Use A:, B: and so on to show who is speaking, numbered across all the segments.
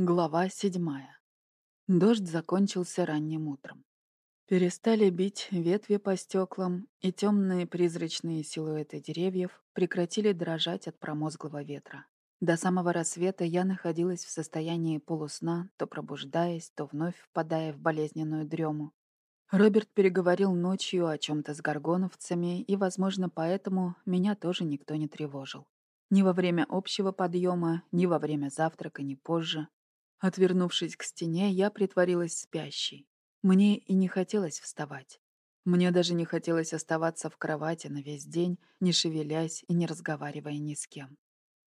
A: Глава седьмая. Дождь закончился ранним утром. Перестали бить ветви по стеклам, и темные призрачные силуэты деревьев прекратили дрожать от промозглого ветра. До самого рассвета я находилась в состоянии полусна, то пробуждаясь, то вновь впадая в болезненную дрему. Роберт переговорил ночью о чем-то с горгоновцами, и, возможно, поэтому меня тоже никто не тревожил. Ни во время общего подъема, ни во время завтрака, ни позже. Отвернувшись к стене, я притворилась спящей. Мне и не хотелось вставать. Мне даже не хотелось оставаться в кровати на весь день, не шевелясь и не разговаривая ни с кем.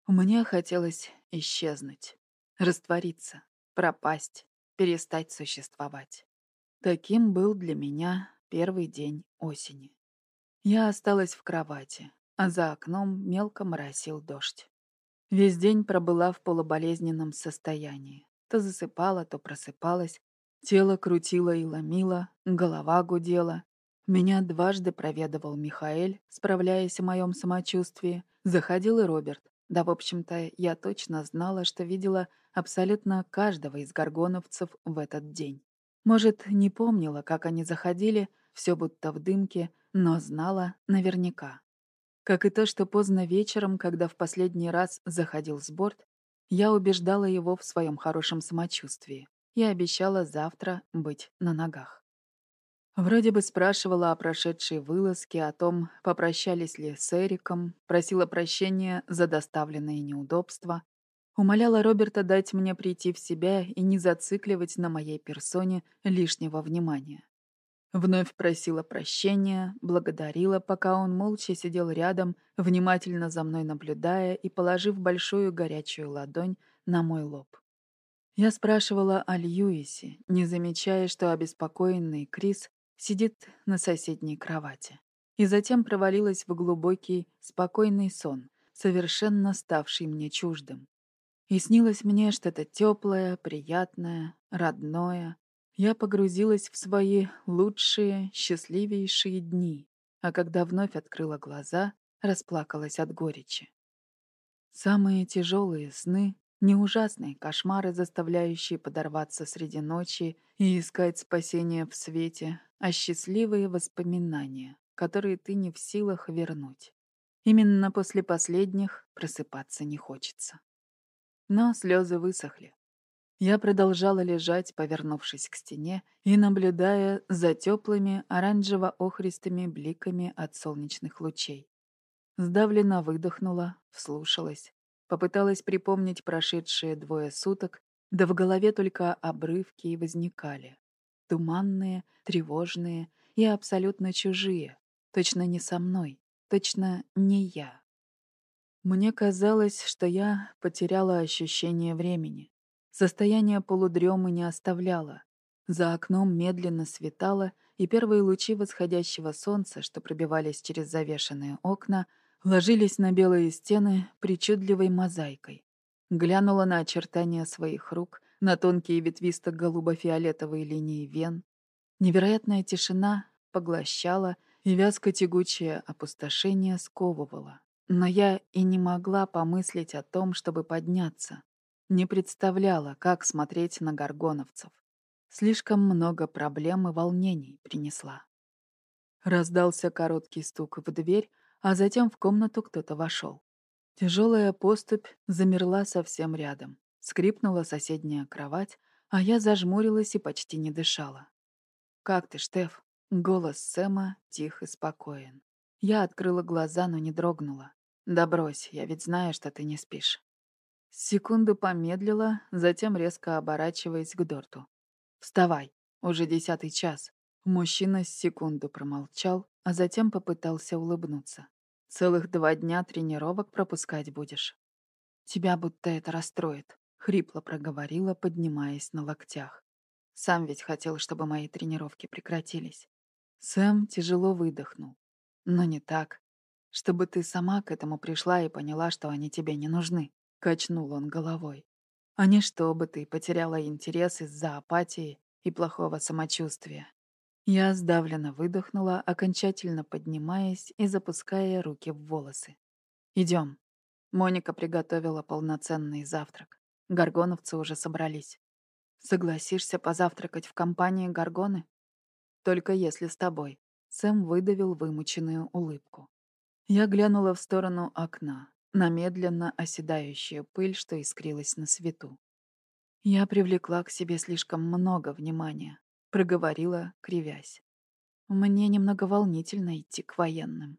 A: Мне хотелось исчезнуть, раствориться, пропасть, перестать существовать. Таким был для меня первый день осени. Я осталась в кровати, а за окном мелко моросил дождь. Весь день пробыла в полуболезненном состоянии. То засыпала, то просыпалась. Тело крутило и ломило, голова гудела. Меня дважды проведывал Михаэль, справляясь о моем самочувствии. Заходил и Роберт. Да, в общем-то, я точно знала, что видела абсолютно каждого из горгоновцев в этот день. Может, не помнила, как они заходили, все будто в дымке, но знала наверняка. Как и то, что поздно вечером, когда в последний раз заходил с борт, я убеждала его в своем хорошем самочувствии и обещала завтра быть на ногах. Вроде бы спрашивала о прошедшей вылазке, о том, попрощались ли с Эриком, просила прощения за доставленные неудобства, умоляла Роберта дать мне прийти в себя и не зацикливать на моей персоне лишнего внимания. Вновь просила прощения, благодарила, пока он молча сидел рядом, внимательно за мной наблюдая и положив большую горячую ладонь на мой лоб. Я спрашивала о Льюисе, не замечая, что обеспокоенный Крис сидит на соседней кровати. И затем провалилась в глубокий, спокойный сон, совершенно ставший мне чуждым. И снилось мне что-то теплое, приятное, родное, я погрузилась в свои лучшие, счастливейшие дни, а когда вновь открыла глаза, расплакалась от горечи. Самые тяжелые сны — не ужасные кошмары, заставляющие подорваться среди ночи и искать спасения в свете, а счастливые воспоминания, которые ты не в силах вернуть. Именно после последних просыпаться не хочется. Но слезы высохли. Я продолжала лежать, повернувшись к стене и наблюдая за теплыми оранжево-охристыми бликами от солнечных лучей. Сдавленно выдохнула, вслушалась, попыталась припомнить прошедшие двое суток, да в голове только обрывки и возникали. Туманные, тревожные и абсолютно чужие. Точно не со мной, точно не я. Мне казалось, что я потеряла ощущение времени. Состояние полудремы не оставляло. За окном медленно светало, и первые лучи восходящего солнца, что пробивались через завешенные окна, ложились на белые стены причудливой мозаикой. Глянула на очертания своих рук, на тонкие ветвисто-голубо-фиолетовые линии вен. Невероятная тишина поглощала, и вязко-тягучее опустошение сковывало. Но я и не могла помыслить о том, чтобы подняться. Не представляла, как смотреть на горгоновцев. Слишком много проблем и волнений принесла. Раздался короткий стук в дверь, а затем в комнату кто-то вошел. Тяжелая поступь замерла совсем рядом. Скрипнула соседняя кровать, а я зажмурилась и почти не дышала. «Как ты, Штеф?» Голос Сэма тих и спокоен. Я открыла глаза, но не дрогнула. «Да брось, я ведь знаю, что ты не спишь». Секунду помедлила, затем резко оборачиваясь к Дорту. «Вставай, уже десятый час». Мужчина секунду промолчал, а затем попытался улыбнуться. «Целых два дня тренировок пропускать будешь». «Тебя будто это расстроит», — хрипло проговорила, поднимаясь на локтях. «Сам ведь хотел, чтобы мои тренировки прекратились». Сэм тяжело выдохнул. «Но не так. Чтобы ты сама к этому пришла и поняла, что они тебе не нужны». Качнул он головой. А не чтобы ты потеряла интерес из-за апатии и плохого самочувствия. Я сдавленно выдохнула, окончательно поднимаясь и запуская руки в волосы. Идем. Моника приготовила полноценный завтрак. Горгоновцы уже собрались. Согласишься позавтракать в компании Горгоны? Только если с тобой. Сэм выдавил вымученную улыбку. Я глянула в сторону окна, на медленно оседающую пыль, что искрилась на свету. Я привлекла к себе слишком много внимания, проговорила, кривясь. Мне немного волнительно идти к военным.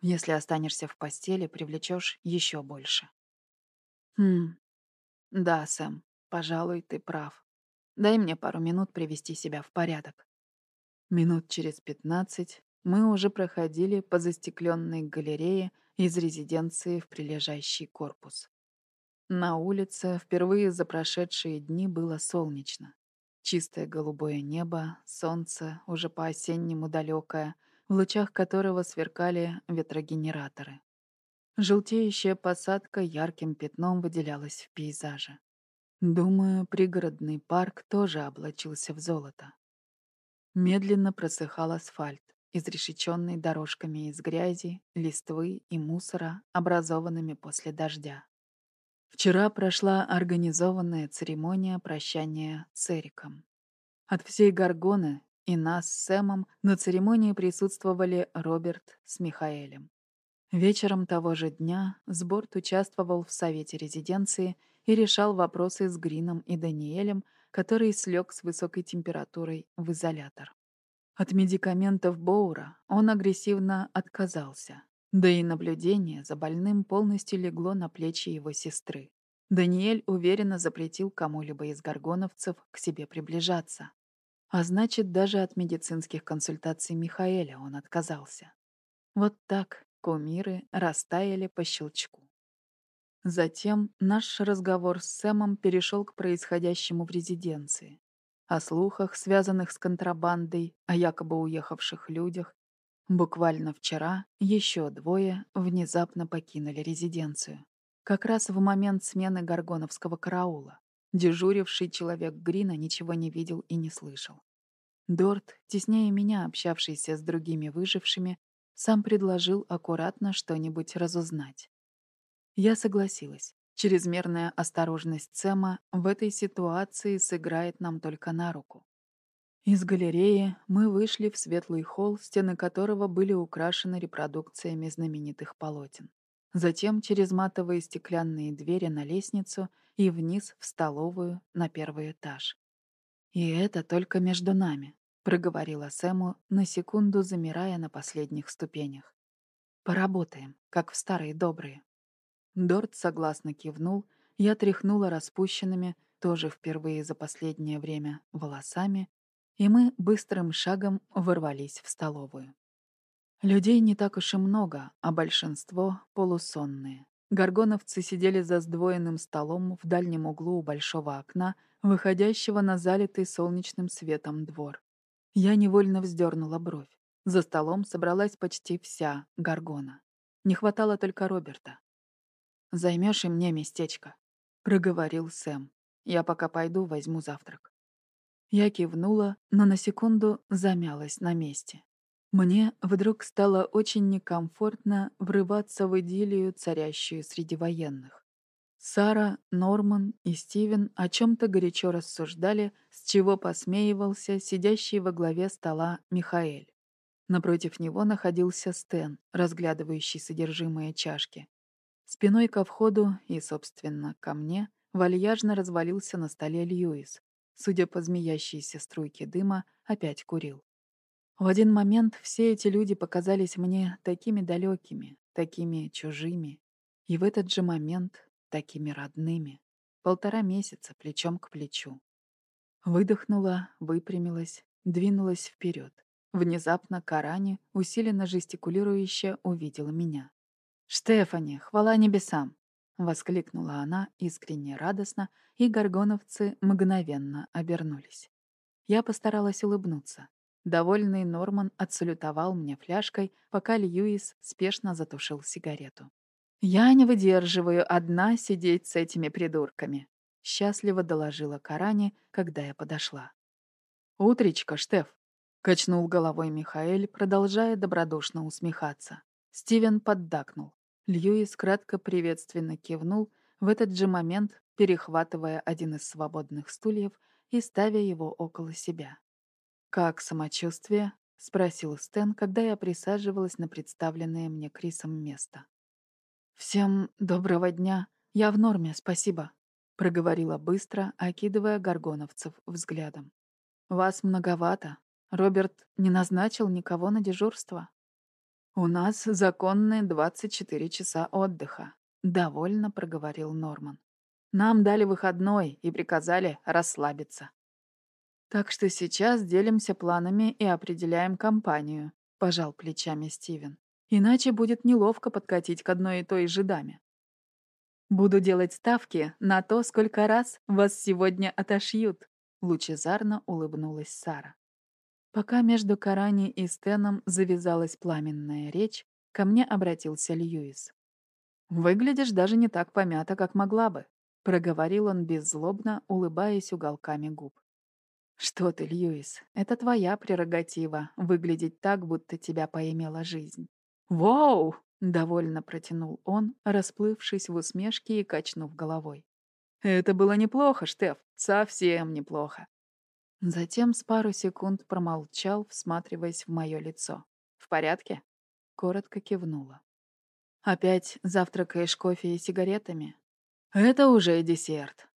A: Если останешься в постели, привлечешь еще больше. Хм. Да, Сэм, пожалуй, ты прав. Дай мне пару минут привести себя в порядок. Минут через пятнадцать мы уже проходили по застекленной галерее из резиденции в прилежащий корпус. На улице впервые за прошедшие дни было солнечно. Чистое голубое небо, солнце, уже по-осеннему далекое, в лучах которого сверкали ветрогенераторы. Желтеющая посадка ярким пятном выделялась в пейзаже. Думаю, пригородный парк тоже облачился в золото. Медленно просыхал асфальт, изрешеченный дорожками из грязи, листвы и мусора, образованными после дождя. Вчера прошла организованная церемония прощания с Эриком. От всей Гаргоны и нас с Сэмом на церемонии присутствовали Роберт с Михаэлем. Вечером того же дня Сборт участвовал в совете резиденции и решал вопросы с Грином и Даниэлем, который слег с высокой температурой в изолятор. От медикаментов Боура он агрессивно отказался, да и наблюдение за больным полностью легло на плечи его сестры. Даниэль уверенно запретил кому-либо из горгоновцев к себе приближаться. А значит, даже от медицинских консультаций Михаэля он отказался. Вот так кумиры растаяли по щелчку. Затем наш разговор с Сэмом перешел к происходящему в резиденции. О слухах, связанных с контрабандой, о якобы уехавших людях, Буквально вчера еще двое внезапно покинули резиденцию. Как раз в момент смены горгоновского караула. Дежуривший человек Грина ничего не видел и не слышал. Дорт, теснее меня, общавшийся с другими выжившими, сам предложил аккуратно что-нибудь разузнать. Я согласилась. Чрезмерная осторожность Сэма в этой ситуации сыграет нам только на руку. Из галереи мы вышли в светлый холл, стены которого были украшены репродукциями знаменитых полотен. Затем через матовые стеклянные двери на лестницу и вниз в столовую на первый этаж. «И это только между нами», — проговорила Сэму, на секунду замирая на последних ступенях. «Поработаем, как в старые добрые». Дорт согласно кивнул, я тряхнула распущенными, тоже впервые за последнее время, волосами и мы быстрым шагом ворвались в столовую. Людей не так уж и много, а большинство — полусонные. Горгоновцы сидели за сдвоенным столом в дальнем углу у большого окна, выходящего на залитый солнечным светом двор. Я невольно вздернула бровь. За столом собралась почти вся Гаргона. Не хватало только Роберта. «Займешь и мне местечко», — проговорил Сэм. «Я пока пойду, возьму завтрак». Я кивнула, но на секунду замялась на месте. Мне вдруг стало очень некомфортно врываться в идиллию, царящую среди военных. Сара, Норман и Стивен о чем-то горячо рассуждали, с чего посмеивался сидящий во главе стола Михаэль. Напротив него находился Стэн, разглядывающий содержимое чашки. Спиной ко входу и, собственно, ко мне вальяжно развалился на столе Льюис, судя по змеящейся струйке дыма, опять курил. В один момент все эти люди показались мне такими далекими, такими чужими, и в этот же момент такими родными. Полтора месяца плечом к плечу. Выдохнула, выпрямилась, двинулась вперед. Внезапно Карани, усиленно жестикулирующе, увидела меня. «Штефани, хвала небесам!» Воскликнула она искренне радостно, и горгоновцы мгновенно обернулись. Я постаралась улыбнуться. Довольный Норман отсалютовал мне фляжкой, пока Льюис спешно затушил сигарету. «Я не выдерживаю одна сидеть с этими придурками», — счастливо доложила Карани, когда я подошла. «Утречка, Штеф», — качнул головой Михаэль, продолжая добродушно усмехаться. Стивен поддакнул. Льюис кратко приветственно кивнул, в этот же момент перехватывая один из свободных стульев и ставя его около себя. «Как самочувствие?» — спросил Стэн, когда я присаживалась на представленное мне Крисом место. «Всем доброго дня. Я в норме, спасибо», — проговорила быстро, окидывая горгоновцев взглядом. «Вас многовато. Роберт не назначил никого на дежурство?» «У нас законные 24 часа отдыха», — довольно проговорил Норман. «Нам дали выходной и приказали расслабиться». «Так что сейчас делимся планами и определяем компанию», — пожал плечами Стивен. «Иначе будет неловко подкатить к одной и той же даме». «Буду делать ставки на то, сколько раз вас сегодня отошьют», — лучезарно улыбнулась Сара. Пока между Карани и Стеном завязалась пламенная речь, ко мне обратился Льюис. «Выглядишь даже не так помято, как могла бы», — проговорил он беззлобно, улыбаясь уголками губ. «Что ты, Льюис, это твоя прерогатива — выглядеть так, будто тебя поимела жизнь». «Воу!» — довольно протянул он, расплывшись в усмешке и качнув головой. «Это было неплохо, Штеф, совсем неплохо». Затем с пару секунд промолчал, всматриваясь в мое лицо. «В порядке?» — коротко кивнула. «Опять завтракаешь кофе и сигаретами?» «Это уже десерт».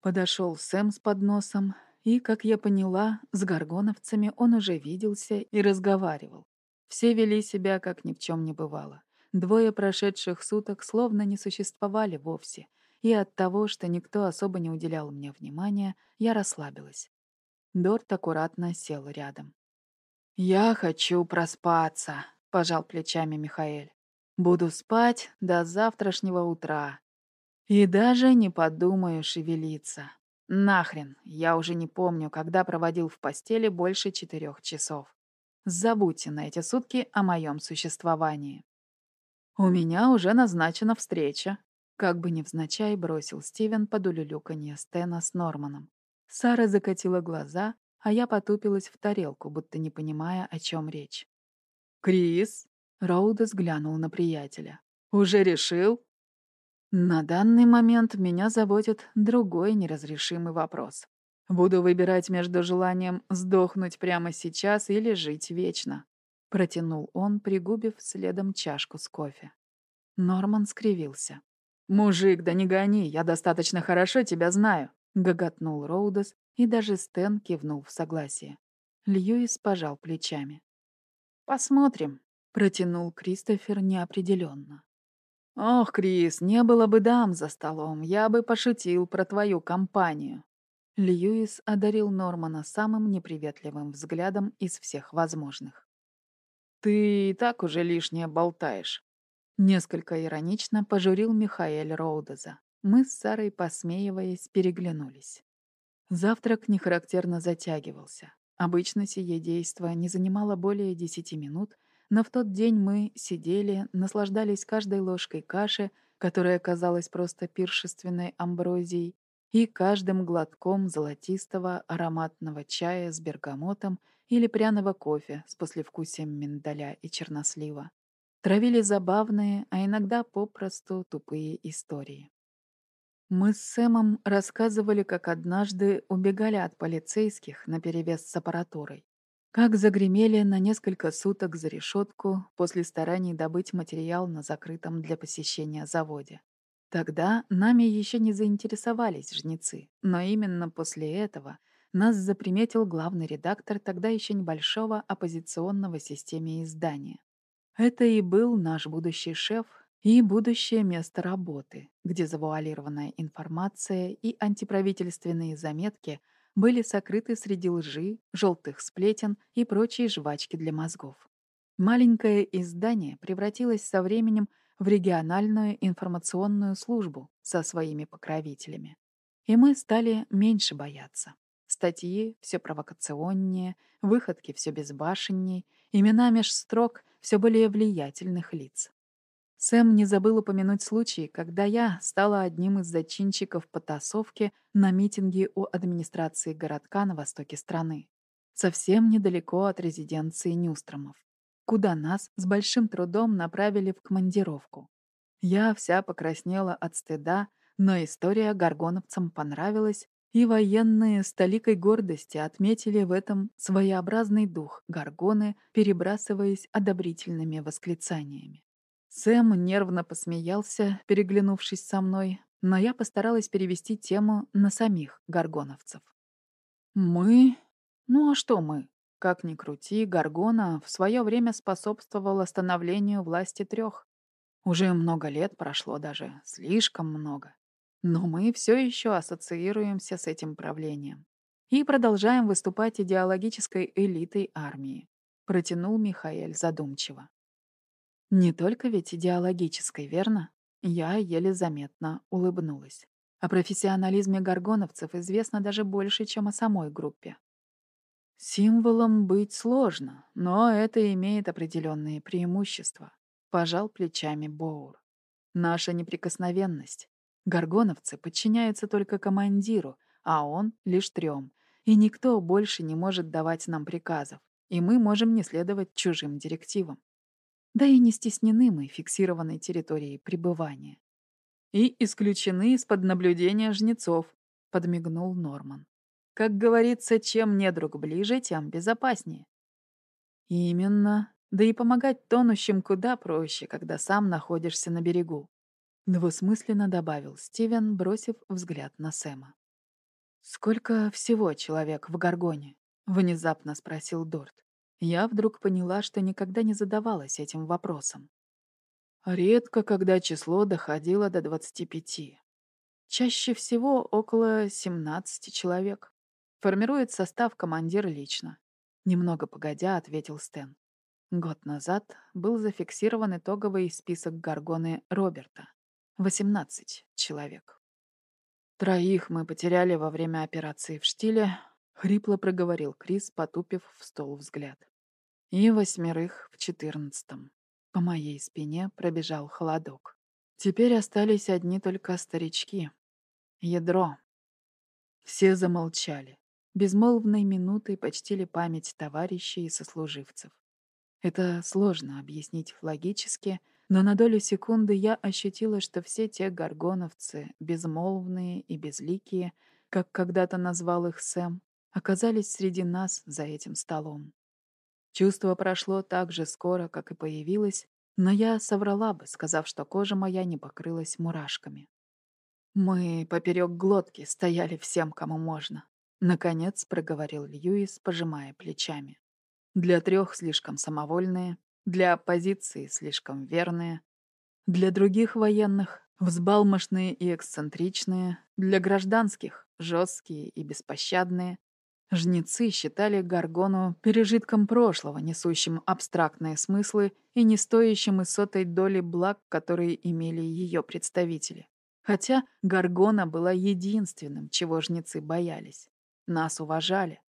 A: Подошел Сэм с подносом, и, как я поняла, с горгоновцами он уже виделся и разговаривал. Все вели себя, как ни в чем не бывало. Двое прошедших суток словно не существовали вовсе, и от того, что никто особо не уделял мне внимания, я расслабилась. Дорт аккуратно сел рядом. «Я хочу проспаться», — пожал плечами Михаэль. «Буду спать до завтрашнего утра. И даже не подумаю шевелиться. Нахрен, я уже не помню, когда проводил в постели больше четырех часов. Забудьте на эти сутки о моем существовании. У меня уже назначена встреча. Как бы невзначай бросил Стивен под улюлюканье Стена с Норманом. Сара закатила глаза, а я потупилась в тарелку, будто не понимая, о чем речь. «Крис?» — Роудес глянул на приятеля. «Уже решил?» На данный момент меня заботит другой неразрешимый вопрос. Буду выбирать между желанием сдохнуть прямо сейчас или жить вечно. Протянул он, пригубив следом чашку с кофе. Норман скривился. «Мужик, да не гони, я достаточно хорошо тебя знаю», — гоготнул Роудес, и даже Стэн кивнул в согласие. Льюис пожал плечами. «Посмотрим», — протянул Кристофер неопределенно. «Ох, Крис, не было бы дам за столом, я бы пошутил про твою компанию». Льюис одарил Нормана самым неприветливым взглядом из всех возможных. «Ты и так уже лишнее болтаешь». Несколько иронично пожурил Михаэль Роудеза. Мы с Сарой, посмеиваясь, переглянулись. Завтрак нехарактерно затягивался. Обычно сие действо не занимало более десяти минут — но в тот день мы сидели, наслаждались каждой ложкой каши, которая казалась просто пиршественной амброзией, и каждым глотком золотистого ароматного чая с бергамотом или пряного кофе с послевкусием миндаля и чернослива. Травили забавные, а иногда попросту тупые истории. Мы с Сэмом рассказывали, как однажды убегали от полицейских наперевес с аппаратурой. Как загремели на несколько суток за решетку после стараний добыть материал на закрытом для посещения заводе. Тогда нами еще не заинтересовались жнецы, но именно после этого нас заприметил главный редактор тогда еще небольшого оппозиционного системе издания. Это и был наш будущий шеф и будущее место работы, где завуалированная информация и антиправительственные заметки — были сокрыты среди лжи, желтых сплетен и прочей жвачки для мозгов. Маленькое издание превратилось со временем в региональную информационную службу со своими покровителями. И мы стали меньше бояться. Статьи все провокационнее, выходки все безбашеннее, имена меж строк все более влиятельных лиц. Сэм не забыл упомянуть случай, когда я стала одним из зачинщиков потасовки на митинге у администрации городка на востоке страны, совсем недалеко от резиденции Нюстромов, куда нас с большим трудом направили в командировку. Я вся покраснела от стыда, но история горгоновцам понравилась, и военные с толикой гордости отметили в этом своеобразный дух горгоны, перебрасываясь одобрительными восклицаниями. Сэм нервно посмеялся, переглянувшись со мной, но я постаралась перевести тему на самих горгоновцев. «Мы? Ну а что мы? Как ни крути, Гаргона в свое время способствовала становлению власти трех. Уже много лет прошло даже, слишком много. Но мы все еще ассоциируемся с этим правлением и продолжаем выступать идеологической элитой армии, протянул Михаэль задумчиво. Не только ведь идеологической, верно? Я еле заметно улыбнулась. О профессионализме горгоновцев известно даже больше, чем о самой группе. Символом быть сложно, но это имеет определенные преимущества. Пожал плечами Боур. Наша неприкосновенность. Горгоновцы подчиняются только командиру, а он — лишь трем. И никто больше не может давать нам приказов, и мы можем не следовать чужим директивам. Да и не стеснены мы фиксированной территорией пребывания. И исключены из-под наблюдения жнецов, подмигнул Норман. Как говорится, чем недруг ближе, тем безопаснее. Именно. Да и помогать тонущим куда проще, когда сам находишься на берегу. Двусмысленно добавил Стивен, бросив взгляд на Сэма. «Сколько всего человек в Гаргоне?» — внезапно спросил Дорт. Я вдруг поняла, что никогда не задавалась этим вопросом. Редко, когда число доходило до двадцати пяти. Чаще всего около семнадцати человек. Формирует состав командир лично. Немного погодя, ответил Стэн. Год назад был зафиксирован итоговый список Гаргоны Роберта. 18 человек. Троих мы потеряли во время операции в штиле, хрипло проговорил Крис, потупив в стол взгляд. И восьмерых в четырнадцатом. По моей спине пробежал холодок. Теперь остались одни только старички. Ядро. Все замолчали безмолвной минутой почтили память товарищей и сослуживцев. Это сложно объяснить логически, но на долю секунды я ощутила, что все те горгоновцы, безмолвные и безликие, как когда-то назвал их Сэм, оказались среди нас за этим столом. Чувство прошло так же скоро, как и появилось, но я соврала бы, сказав, что кожа моя не покрылась мурашками. Мы поперек глотки стояли всем, кому можно. Наконец проговорил Льюис, пожимая плечами. Для трех слишком самовольные, для оппозиции слишком верные, для других военных взбалмошные и эксцентричные, для гражданских жесткие и беспощадные. Жнецы считали Гаргону пережитком прошлого, несущим абстрактные смыслы и не стоящим и сотой доли благ, которые имели ее представители. Хотя Гаргона была единственным, чего жнецы боялись. Нас уважали.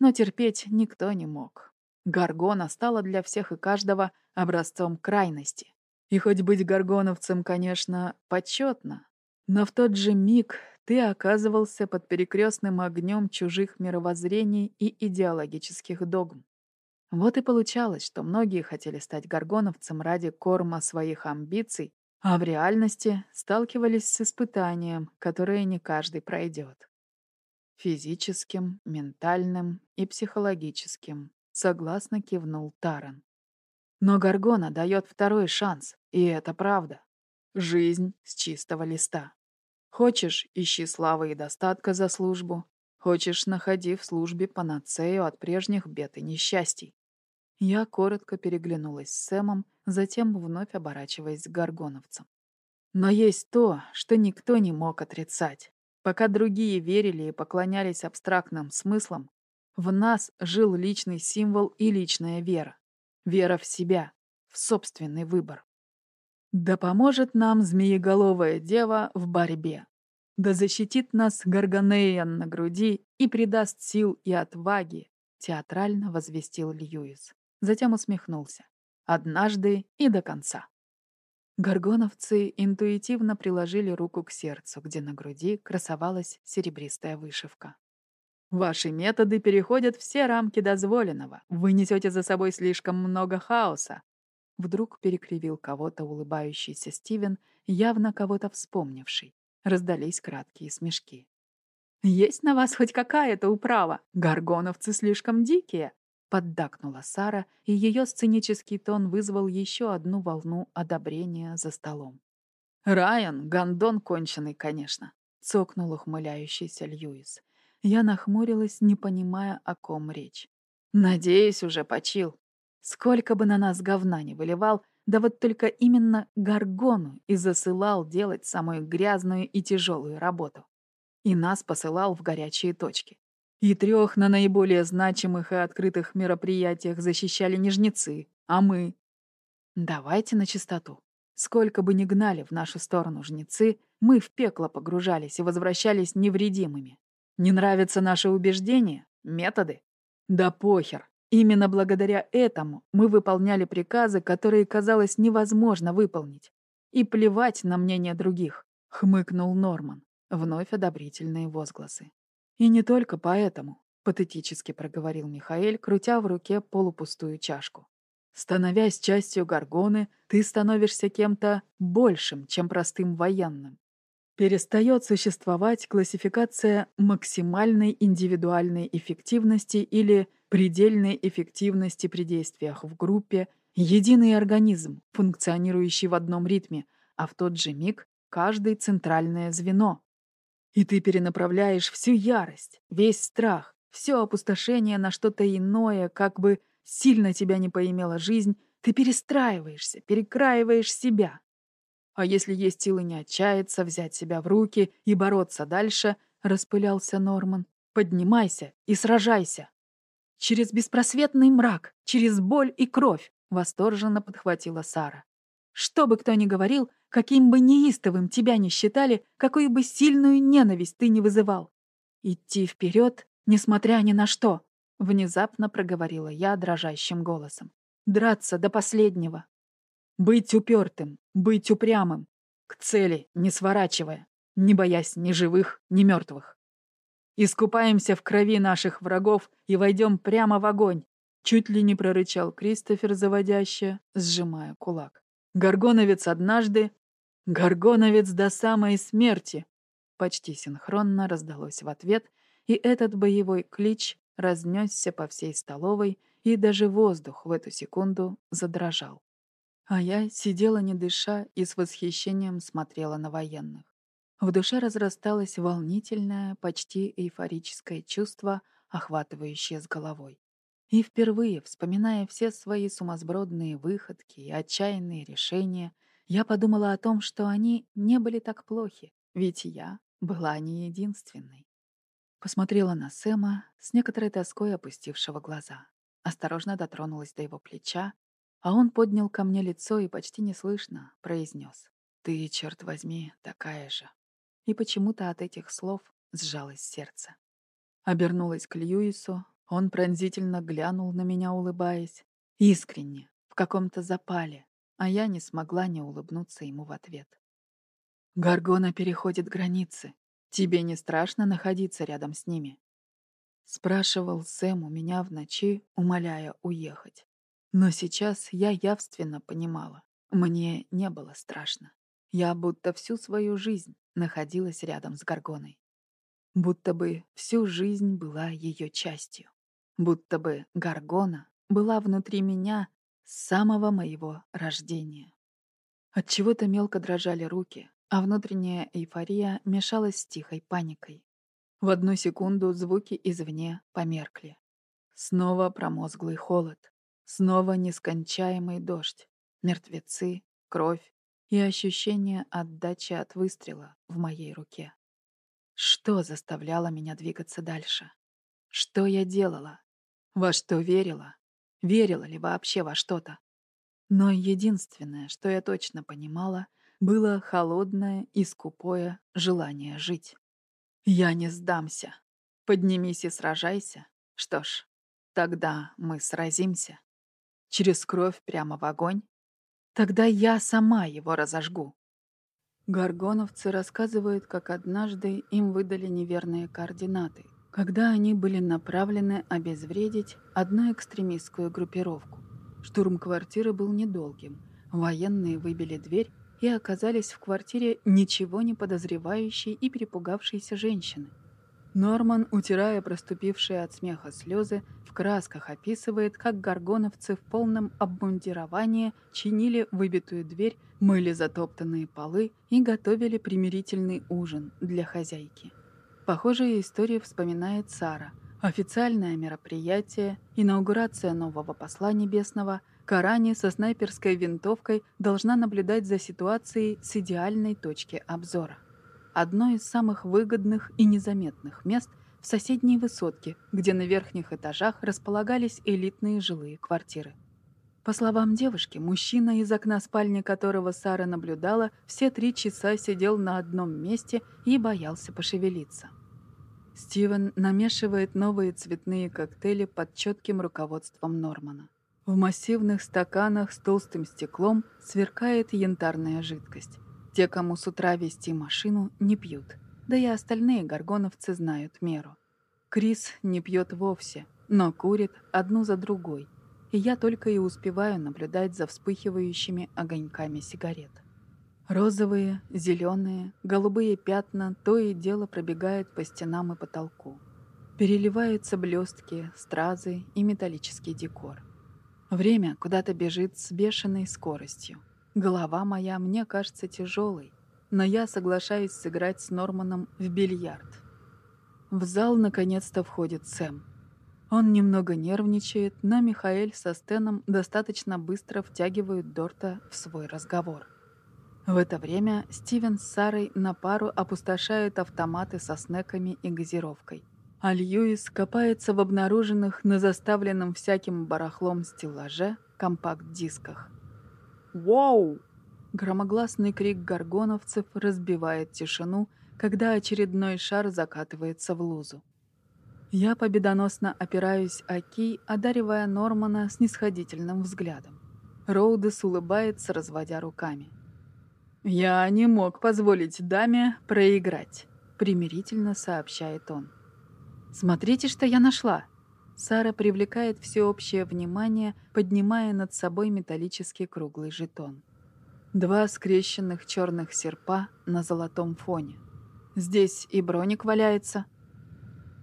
A: Но терпеть никто не мог. Гаргона стала для всех и каждого образцом крайности. И хоть быть гаргоновцем, конечно, почетно, но в тот же миг ты оказывался под перекрестным огнем чужих мировоззрений и идеологических догм. Вот и получалось, что многие хотели стать гаргоновцем ради корма своих амбиций, а в реальности сталкивались с испытанием, которое не каждый пройдет. Физическим, ментальным и психологическим, согласно кивнул Таран. Но Гаргона дает второй шанс, и это правда. Жизнь с чистого листа. Хочешь, ищи славы и достатка за службу. Хочешь, находи в службе панацею от прежних бед и несчастий. Я коротко переглянулась с Сэмом, затем вновь оборачиваясь к горгоновцам. Но есть то, что никто не мог отрицать. Пока другие верили и поклонялись абстрактным смыслам, в нас жил личный символ и личная вера. Вера в себя, в собственный выбор. Да поможет нам змееголовая дева в борьбе. Да защитит нас Гарганеян на груди и придаст сил и отваги, театрально возвестил Льюис. Затем усмехнулся. Однажды и до конца. Горгоновцы интуитивно приложили руку к сердцу, где на груди красовалась серебристая вышивка. Ваши методы переходят все рамки дозволенного. Вы несете за собой слишком много хаоса. Вдруг перекривил кого-то улыбающийся Стивен, явно кого-то вспомнивший. Раздались краткие смешки. «Есть на вас хоть какая-то управа? Горгоновцы слишком дикие!» Поддакнула Сара, и ее сценический тон вызвал еще одну волну одобрения за столом. «Райан, гондон конченый, конечно», — цокнул ухмыляющийся Льюис. Я нахмурилась, не понимая, о ком речь. «Надеюсь, уже почил. Сколько бы на нас говна не выливал, да вот только именно Гаргону и засылал делать самую грязную и тяжелую работу. И нас посылал в горячие точки. И трех на наиболее значимых и открытых мероприятиях защищали нежнецы, а мы... Давайте на чистоту. Сколько бы ни гнали в нашу сторону жнецы, мы в пекло погружались и возвращались невредимыми. Не нравятся наши убеждения? Методы? Да похер. Именно благодаря этому мы выполняли приказы, которые казалось невозможно выполнить. И плевать на мнение других, хмыкнул Норман. Вновь одобрительные возгласы. И не только поэтому, патетически проговорил Михаэль, крутя в руке полупустую чашку. Становясь частью Гаргоны, ты становишься кем-то большим, чем простым военным. Перестает существовать классификация максимальной индивидуальной эффективности или предельной эффективности при действиях в группе, единый организм, функционирующий в одном ритме, а в тот же миг каждый центральное звено. И ты перенаправляешь всю ярость, весь страх, все опустошение на что-то иное, как бы сильно тебя не поимела жизнь, ты перестраиваешься, перекраиваешь себя. А если есть силы не отчаяться, взять себя в руки и бороться дальше, распылялся Норман, поднимайся и сражайся. Через беспросветный мрак, через боль и кровь, восторженно подхватила Сара. Что бы кто ни говорил, каким бы неистовым тебя ни считали, какую бы сильную ненависть ты не вызывал. Идти вперед, несмотря ни на что, внезапно проговорила я дрожащим голосом. Драться до последнего. Быть упертым, быть упрямым, к цели, не сворачивая, не боясь ни живых, ни мертвых. Искупаемся в крови наших врагов и войдем прямо в огонь, чуть ли не прорычал Кристофер заводяще, сжимая кулак. Горгоновец однажды, горгоновец до самой смерти. Почти синхронно раздалось в ответ, и этот боевой клич разнесся по всей столовой, и даже воздух в эту секунду задрожал. А я сидела не дыша и с восхищением смотрела на военных. В душе разрасталось волнительное, почти эйфорическое чувство, охватывающее с головой. И впервые, вспоминая все свои сумасбродные выходки и отчаянные решения, я подумала о том, что они не были так плохи, ведь я была не единственной. Посмотрела на Сэма с некоторой тоской опустившего глаза. Осторожно дотронулась до его плеча а он поднял ко мне лицо и почти неслышно произнес. «Ты, черт возьми, такая же». И почему-то от этих слов сжалось сердце. Обернулась к Льюису, он пронзительно глянул на меня, улыбаясь. Искренне, в каком-то запале, а я не смогла не улыбнуться ему в ответ. «Гаргона переходит границы. Тебе не страшно находиться рядом с ними?» Спрашивал Сэм у меня в ночи, умоляя уехать. Но сейчас я явственно понимала, мне не было страшно. Я будто всю свою жизнь находилась рядом с Гаргоной. Будто бы всю жизнь была ее частью. Будто бы Гаргона была внутри меня с самого моего рождения. От чего то мелко дрожали руки, а внутренняя эйфория мешалась с тихой паникой. В одну секунду звуки извне померкли. Снова промозглый холод. Снова нескончаемый дождь, мертвецы, кровь и ощущение отдачи от выстрела в моей руке. Что заставляло меня двигаться дальше? Что я делала? Во что верила? Верила ли вообще во что-то? Но единственное, что я точно понимала, было холодное и скупое желание жить. Я не сдамся. Поднимись и сражайся. Что ж, тогда мы сразимся. Через кровь прямо в огонь? Тогда я сама его разожгу. Горгоновцы рассказывают, как однажды им выдали неверные координаты, когда они были направлены обезвредить одну экстремистскую группировку. Штурм квартиры был недолгим. Военные выбили дверь и оказались в квартире ничего не подозревающей и перепугавшейся женщины. Норман, утирая проступившие от смеха слезы, в красках описывает, как горгоновцы в полном обмундировании чинили выбитую дверь, мыли затоптанные полы и готовили примирительный ужин для хозяйки. Похожую историю вспоминает Сара. Официальное мероприятие, инаугурация нового посла небесного – Карани со снайперской винтовкой должна наблюдать за ситуацией с идеальной точки обзора. Одно из самых выгодных и незаметных мест в соседней высотке, где на верхних этажах располагались элитные жилые квартиры. По словам девушки, мужчина, из окна спальни которого Сара наблюдала, все три часа сидел на одном месте и боялся пошевелиться. Стивен намешивает новые цветные коктейли под четким руководством Нормана. В массивных стаканах с толстым стеклом сверкает янтарная жидкость. Те, кому с утра вести машину, не пьют. Да и остальные горгоновцы знают меру. Крис не пьет вовсе, но курит одну за другой. И я только и успеваю наблюдать за вспыхивающими огоньками сигарет. Розовые, зеленые, голубые пятна то и дело пробегают по стенам и потолку. Переливаются блестки, стразы и металлический декор. Время куда-то бежит с бешеной скоростью. Голова моя мне кажется тяжелой, но я соглашаюсь сыграть с Норманом в бильярд. В зал наконец-то входит Сэм. Он немного нервничает, но Михаэль со Стеном достаточно быстро втягивают Дорта в свой разговор. В это время Стивен с Сарой на пару опустошают автоматы со снеками и газировкой а Льюис копается в обнаруженных на заставленном всяким барахлом стеллаже компакт-дисках. «Вау!» Громогласный крик горгоновцев разбивает тишину, когда очередной шар закатывается в лузу. Я победоносно опираюсь о кий, одаривая Нормана снисходительным взглядом. Роудес улыбается, разводя руками. «Я не мог позволить даме проиграть», — примирительно сообщает он. «Смотрите, что я нашла!» Сара привлекает всеобщее внимание, поднимая над собой металлический круглый жетон. Два скрещенных черных серпа на золотом фоне. Здесь и броник валяется.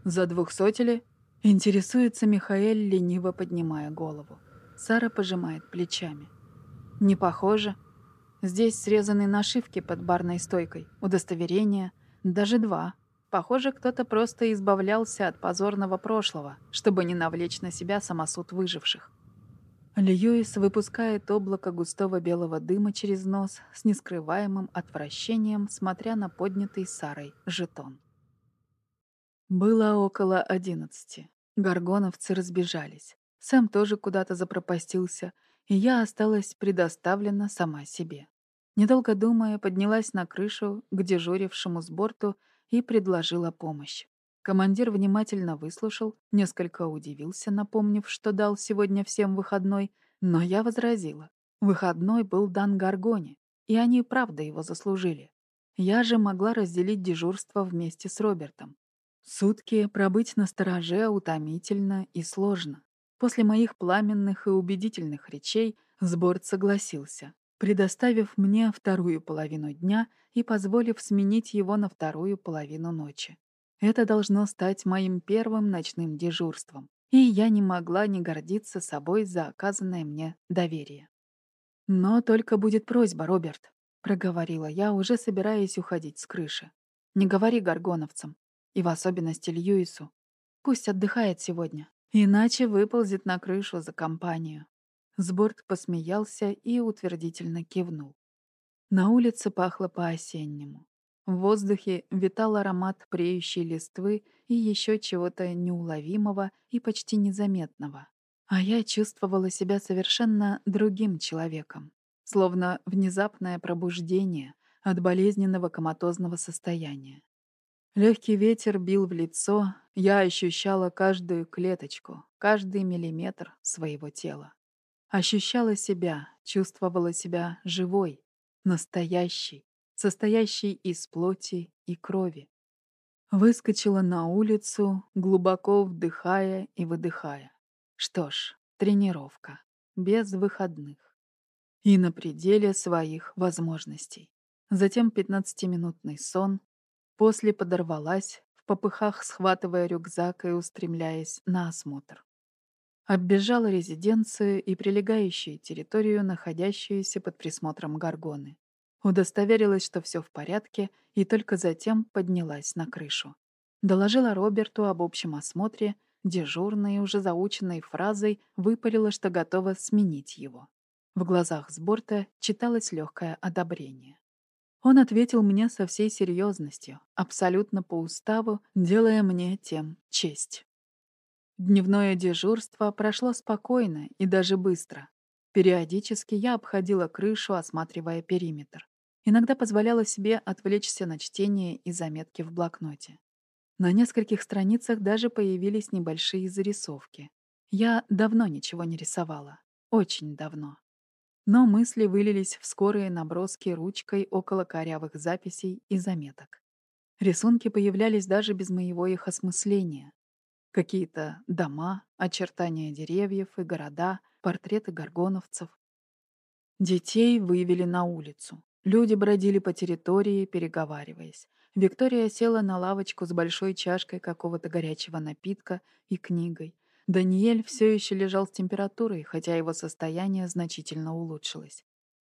A: За двухсотели интересуется Михаэль, лениво поднимая голову. Сара пожимает плечами. Не похоже. Здесь срезаны нашивки под барной стойкой, удостоверения, даже два — Похоже, кто-то просто избавлялся от позорного прошлого, чтобы не навлечь на себя самосуд выживших. Льюис выпускает облако густого белого дыма через нос с нескрываемым отвращением, смотря на поднятый Сарой жетон. Было около одиннадцати. Горгоновцы разбежались. Сэм тоже куда-то запропастился, и я осталась предоставлена сама себе. Недолго думая, поднялась на крышу к дежурившему с борту и предложила помощь. Командир внимательно выслушал, несколько удивился, напомнив, что дал сегодня всем выходной, но я возразила. Выходной был дан Гаргоне, и они правда его заслужили. Я же могла разделить дежурство вместе с Робертом. Сутки пробыть на стороже утомительно и сложно. После моих пламенных и убедительных речей сборд согласился предоставив мне вторую половину дня и позволив сменить его на вторую половину ночи. Это должно стать моим первым ночным дежурством, и я не могла не гордиться собой за оказанное мне доверие. «Но только будет просьба, Роберт», — проговорила я, уже собираясь уходить с крыши. «Не говори горгоновцам, и в особенности Льюису. Пусть отдыхает сегодня, иначе выползет на крышу за компанию». Сборд посмеялся и утвердительно кивнул. На улице пахло по-осеннему. В воздухе витал аромат преющей листвы и еще чего-то неуловимого и почти незаметного. А я чувствовала себя совершенно другим человеком, словно внезапное пробуждение от болезненного коматозного состояния. Легкий ветер бил в лицо, я ощущала каждую клеточку, каждый миллиметр своего тела. Ощущала себя, чувствовала себя живой, настоящей, состоящей из плоти и крови. Выскочила на улицу, глубоко вдыхая и выдыхая. Что ж, тренировка. без выходных. И на пределе своих возможностей. Затем пятнадцатиминутный сон. После подорвалась, в попыхах схватывая рюкзак и устремляясь на осмотр. Оббежала резиденцию и прилегающую территорию, находящуюся под присмотром Гаргоны. Удостоверилась, что все в порядке, и только затем поднялась на крышу. Доложила Роберту об общем осмотре, дежурной, уже заученной фразой выпалила, что готова сменить его. В глазах с борта читалось легкое одобрение. Он ответил мне со всей серьезностью, абсолютно по уставу, делая мне тем честь. Дневное дежурство прошло спокойно и даже быстро. Периодически я обходила крышу, осматривая периметр. Иногда позволяла себе отвлечься на чтение и заметки в блокноте. На нескольких страницах даже появились небольшие зарисовки. Я давно ничего не рисовала. Очень давно. Но мысли вылились в скорые наброски ручкой около корявых записей и заметок. Рисунки появлялись даже без моего их осмысления. Какие-то дома, очертания деревьев и города, портреты горгоновцев. Детей вывели на улицу. Люди бродили по территории, переговариваясь. Виктория села на лавочку с большой чашкой какого-то горячего напитка и книгой. Даниэль все еще лежал с температурой, хотя его состояние значительно улучшилось.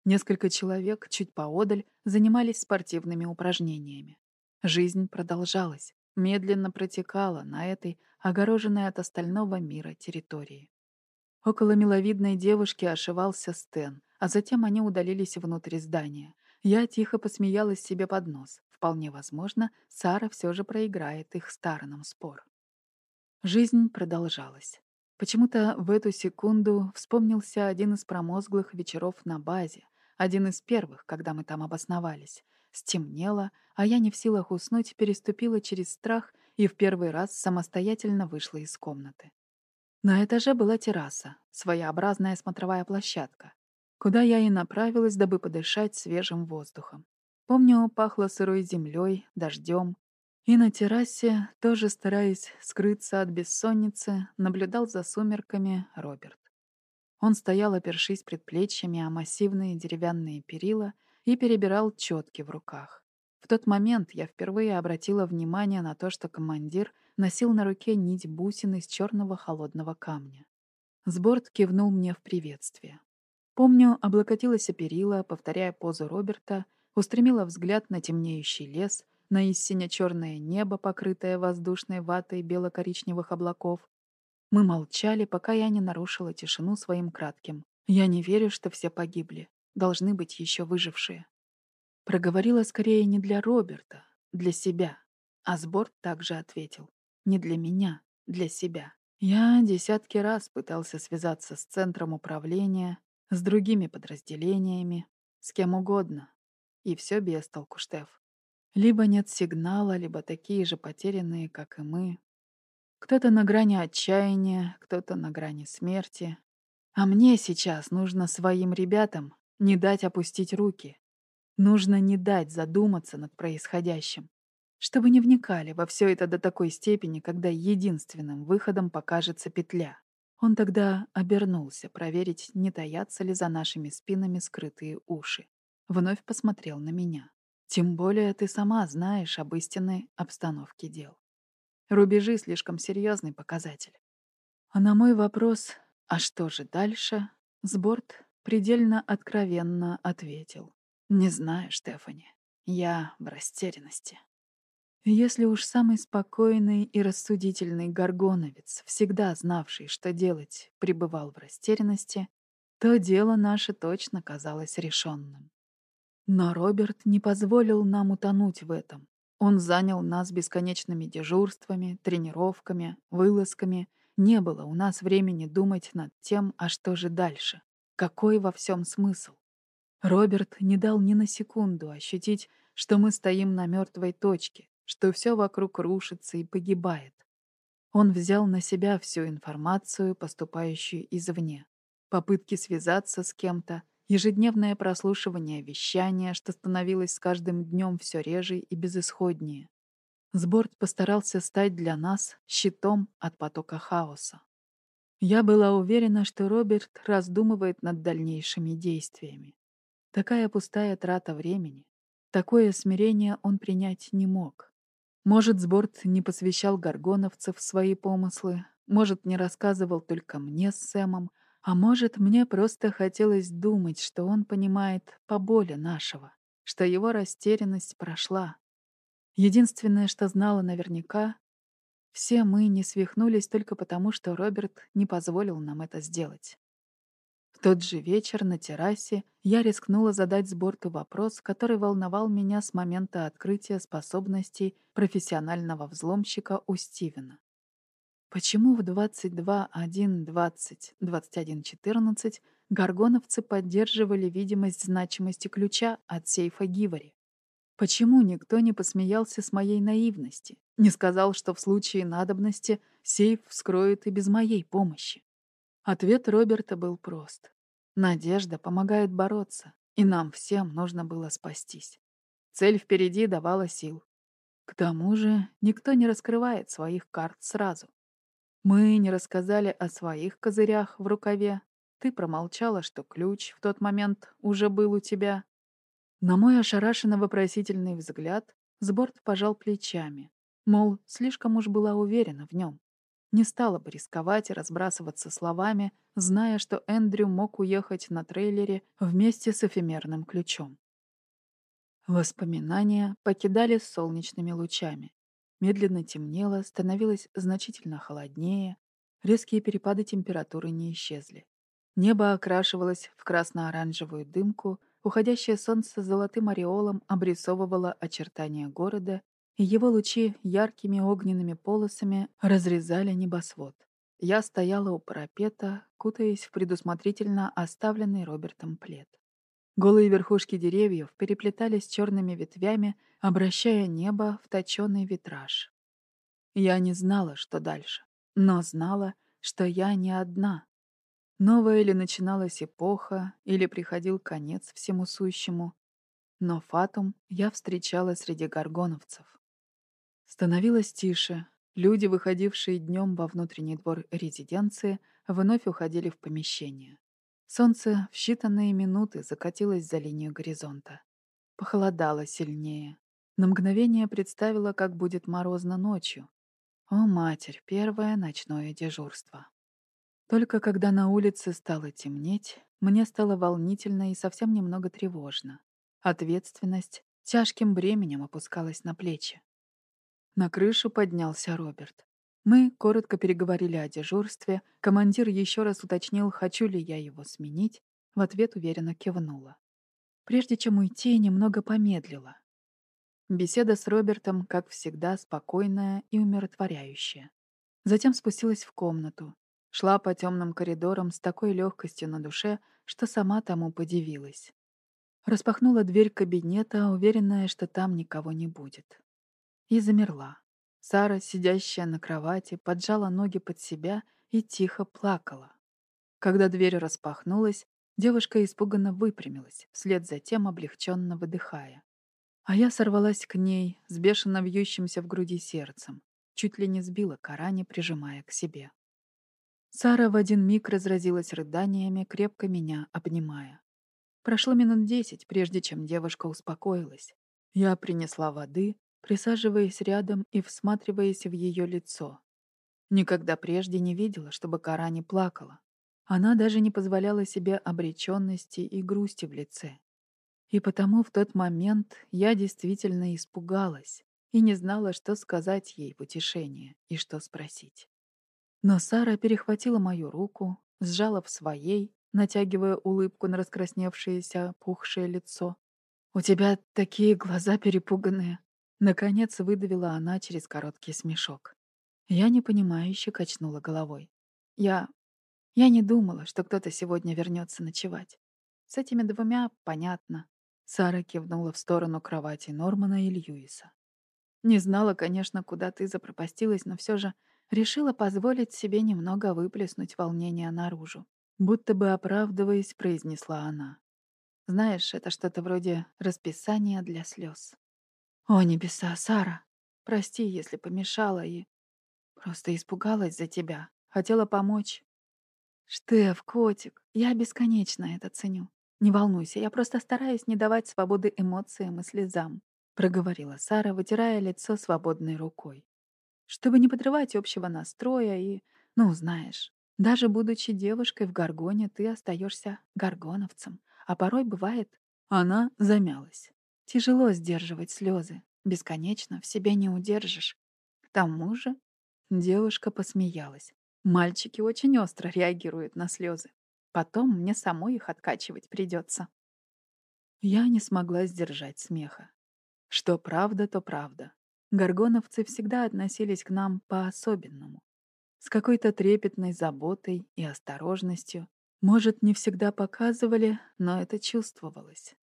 A: Несколько человек чуть поодаль занимались спортивными упражнениями. Жизнь продолжалась, медленно протекала на этой, огороженной от остального мира территории. Около миловидной девушки ошивался Стэн, а затем они удалились внутрь здания. Я тихо посмеялась себе под нос. Вполне возможно, Сара все же проиграет их старанном спор. Жизнь продолжалась. Почему-то в эту секунду вспомнился один из промозглых вечеров на базе, один из первых, когда мы там обосновались. Стемнело, а я не в силах уснуть, переступила через страх и в первый раз самостоятельно вышла из комнаты. На этаже была терраса, своеобразная смотровая площадка, куда я и направилась, дабы подышать свежим воздухом. Помню, пахло сырой землей, дождем. И на террасе, тоже стараясь скрыться от бессонницы, наблюдал за сумерками Роберт. Он стоял, опершись предплечьями о массивные деревянные перила и перебирал четки в руках. В тот момент я впервые обратила внимание на то, что командир носил на руке нить бусин из черного холодного камня. Сборд кивнул мне в приветствие. Помню, облокотилась о перила, повторяя позу Роберта — устремила взгляд на темнеющий лес, на истинно черное небо, покрытое воздушной ватой бело-коричневых облаков. Мы молчали, пока я не нарушила тишину своим кратким. «Я не верю, что все погибли. Должны быть еще выжившие». Проговорила скорее не для Роберта, для себя. А Сборд также ответил. Не для меня, для себя. Я десятки раз пытался связаться с центром управления, с другими подразделениями, с кем угодно, и все без толку, Штеф. Либо нет сигнала, либо такие же потерянные, как и мы. Кто-то на грани отчаяния, кто-то на грани смерти. А мне сейчас нужно своим ребятам не дать опустить руки. Нужно не дать задуматься над происходящим. Чтобы не вникали во все это до такой степени, когда единственным выходом покажется петля. Он тогда обернулся проверить, не таятся ли за нашими спинами скрытые уши вновь посмотрел на меня. Тем более ты сама знаешь об истинной обстановке дел. Рубежи — слишком серьезный показатель. А на мой вопрос «А что же дальше?» Сборд предельно откровенно ответил. «Не знаю, Штефани. Я в растерянности». Если уж самый спокойный и рассудительный горгоновец, всегда знавший, что делать, пребывал в растерянности, то дело наше точно казалось решенным. Но Роберт не позволил нам утонуть в этом. Он занял нас бесконечными дежурствами, тренировками, вылазками. Не было у нас времени думать над тем, а что же дальше. Какой во всем смысл? Роберт не дал ни на секунду ощутить, что мы стоим на мертвой точке, что все вокруг рушится и погибает. Он взял на себя всю информацию, поступающую извне. Попытки связаться с кем-то, Ежедневное прослушивание вещания, что становилось с каждым днем все реже и безысходнее. Сборд постарался стать для нас щитом от потока хаоса. Я была уверена, что Роберт раздумывает над дальнейшими действиями. Такая пустая трата времени. Такое смирение он принять не мог. Может, Сборд не посвящал горгоновцев свои помыслы, может, не рассказывал только мне с Сэмом, а может, мне просто хотелось думать, что он понимает поболе нашего, что его растерянность прошла. Единственное, что знала наверняка, все мы не свихнулись только потому, что Роберт не позволил нам это сделать. В тот же вечер на террасе я рискнула задать Сборту вопрос, который волновал меня с момента открытия способностей профессионального взломщика у Стивена. Почему в 22.1.20.21.14 горгоновцы поддерживали видимость значимости ключа от сейфа Гивори? Почему никто не посмеялся с моей наивности, не сказал, что в случае надобности сейф вскроют и без моей помощи? Ответ Роберта был прост. Надежда помогает бороться, и нам всем нужно было спастись. Цель впереди давала сил. К тому же никто не раскрывает своих карт сразу. Мы не рассказали о своих козырях в рукаве. Ты промолчала, что ключ в тот момент уже был у тебя. На мой ошарашенно-вопросительный взгляд Сборд пожал плечами. Мол, слишком уж была уверена в нем. Не стала бы рисковать и разбрасываться словами, зная, что Эндрю мог уехать на трейлере вместе с эфемерным ключом. Воспоминания покидали солнечными лучами. Медленно темнело, становилось значительно холоднее, резкие перепады температуры не исчезли. Небо окрашивалось в красно-оранжевую дымку, уходящее солнце золотым ореолом обрисовывало очертания города, его лучи яркими огненными полосами разрезали небосвод. Я стояла у парапета, кутаясь в предусмотрительно оставленный Робертом плед. Голые верхушки деревьев переплетались черными ветвями, обращая небо в точёный витраж. Я не знала, что дальше, но знала, что я не одна. Новая ли начиналась эпоха, или приходил конец всему сущему, но Фатум я встречала среди горгоновцев. Становилось тише, люди, выходившие днем во внутренний двор резиденции, вновь уходили в помещение. Солнце в считанные минуты закатилось за линию горизонта. Похолодало сильнее. На мгновение представила, как будет морозно ночью. О, матерь, первое ночное дежурство. Только когда на улице стало темнеть, мне стало волнительно и совсем немного тревожно. Ответственность тяжким бременем опускалась на плечи. На крышу поднялся Роберт. Мы коротко переговорили о дежурстве, командир еще раз уточнил, хочу ли я его сменить, в ответ уверенно кивнула. Прежде чем уйти, немного помедлила. Беседа с Робертом, как всегда, спокойная и умиротворяющая. Затем спустилась в комнату, шла по темным коридорам с такой легкостью на душе, что сама тому подивилась. Распахнула дверь кабинета, уверенная, что там никого не будет. И замерла. Сара, сидящая на кровати, поджала ноги под себя и тихо плакала. Когда дверь распахнулась, девушка испуганно выпрямилась, вслед за тем облегченно выдыхая. А я сорвалась к ней с бешено вьющимся в груди сердцем, чуть ли не сбила Каране, прижимая к себе. Сара в один миг разразилась рыданиями, крепко меня обнимая. Прошло минут десять, прежде чем девушка успокоилась. Я принесла воды, присаживаясь рядом и всматриваясь в ее лицо. Никогда прежде не видела, чтобы Кара не плакала. Она даже не позволяла себе обреченности и грусти в лице. И потому в тот момент я действительно испугалась и не знала, что сказать ей в утешение и что спросить. Но Сара перехватила мою руку, сжала в своей, натягивая улыбку на раскрасневшееся, пухшее лицо. «У тебя такие глаза перепуганные!» Наконец выдавила она через короткий смешок. Я непонимающе качнула головой. Я... Я не думала, что кто-то сегодня вернется ночевать. С этими двумя понятно. Сара кивнула в сторону кровати Нормана и Льюиса. Не знала, конечно, куда ты запропастилась, но все же решила позволить себе немного выплеснуть волнение наружу. Будто бы оправдываясь, произнесла она. Знаешь, это что-то вроде расписания для слез. О, небеса, Сара, прости, если помешала и... Просто испугалась за тебя. Хотела помочь. «Штеф, котик, я бесконечно это ценю. Не волнуйся, я просто стараюсь не давать свободы эмоциям и слезам», — проговорила Сара, вытирая лицо свободной рукой. «Чтобы не подрывать общего настроя и, ну, знаешь, даже будучи девушкой в Гаргоне, ты остаешься гаргоновцем, а порой бывает...» Она замялась. «Тяжело сдерживать слезы. Бесконечно в себе не удержишь. К тому же...» Девушка посмеялась. Мальчики очень остро реагируют на слезы. Потом мне самой их откачивать придется. Я не смогла сдержать смеха. Что правда, то правда. Горгоновцы всегда относились к нам по-особенному. С какой-то трепетной заботой и осторожностью. Может, не всегда показывали, но это чувствовалось.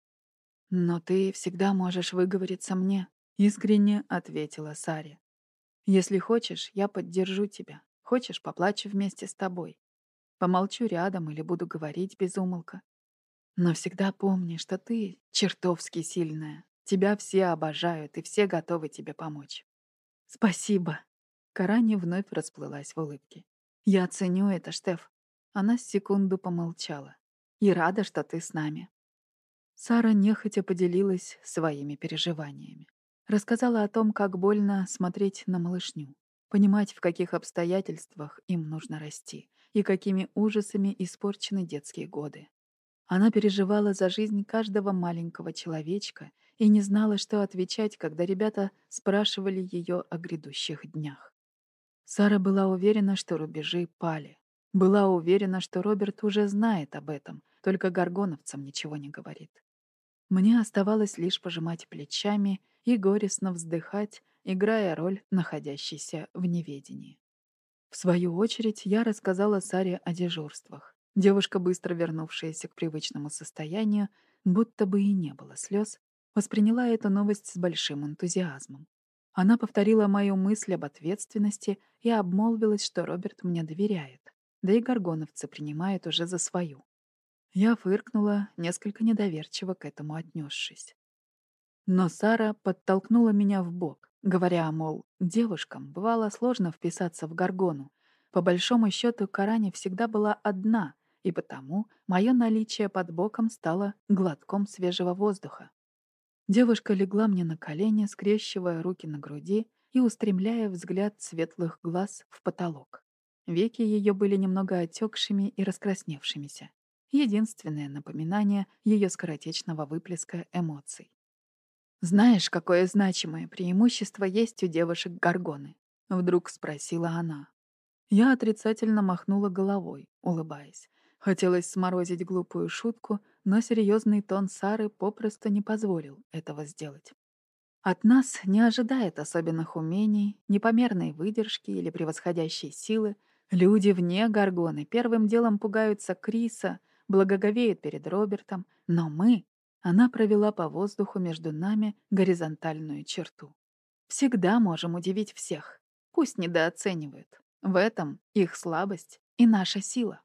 A: «Но ты всегда можешь выговориться мне», — искренне ответила Саре. «Если хочешь, я поддержу тебя. Хочешь, поплачу вместе с тобой. Помолчу рядом или буду говорить без умолка. Но всегда помни, что ты чертовски сильная. Тебя все обожают, и все готовы тебе помочь. Спасибо. Карани вновь расплылась в улыбке. Я ценю это, Штеф. Она секунду помолчала. И рада, что ты с нами. Сара нехотя поделилась своими переживаниями. Рассказала о том, как больно смотреть на малышню понимать, в каких обстоятельствах им нужно расти и какими ужасами испорчены детские годы. Она переживала за жизнь каждого маленького человечка и не знала, что отвечать, когда ребята спрашивали ее о грядущих днях. Сара была уверена, что рубежи пали. Была уверена, что Роберт уже знает об этом, только горгоновцам ничего не говорит. Мне оставалось лишь пожимать плечами и горестно вздыхать, играя роль находящейся в неведении. В свою очередь я рассказала Саре о дежурствах. Девушка, быстро вернувшаяся к привычному состоянию, будто бы и не было слез, восприняла эту новость с большим энтузиазмом. Она повторила мою мысль об ответственности и обмолвилась, что Роберт мне доверяет, да и горгоновцы принимают уже за свою. Я фыркнула, несколько недоверчиво к этому отнесшись. Но Сара подтолкнула меня в бок, говоря, мол, девушкам бывало сложно вписаться в горгону. По большому счету, Карани всегда была одна, и потому мое наличие под боком стало глотком свежего воздуха. Девушка легла мне на колени, скрещивая руки на груди и устремляя взгляд светлых глаз в потолок. Веки ее были немного отекшими и раскрасневшимися. Единственное напоминание ее скоротечного выплеска эмоций. «Знаешь, какое значимое преимущество есть у девушек Гаргоны?» — вдруг спросила она. Я отрицательно махнула головой, улыбаясь. Хотелось сморозить глупую шутку, но серьезный тон Сары попросту не позволил этого сделать. От нас не ожидает особенных умений, непомерной выдержки или превосходящей силы. Люди вне Гаргоны первым делом пугаются Криса, благоговеют перед Робертом, но мы она провела по воздуху между нами горизонтальную черту. Всегда можем удивить всех. Пусть недооценивают. В этом их слабость и наша сила.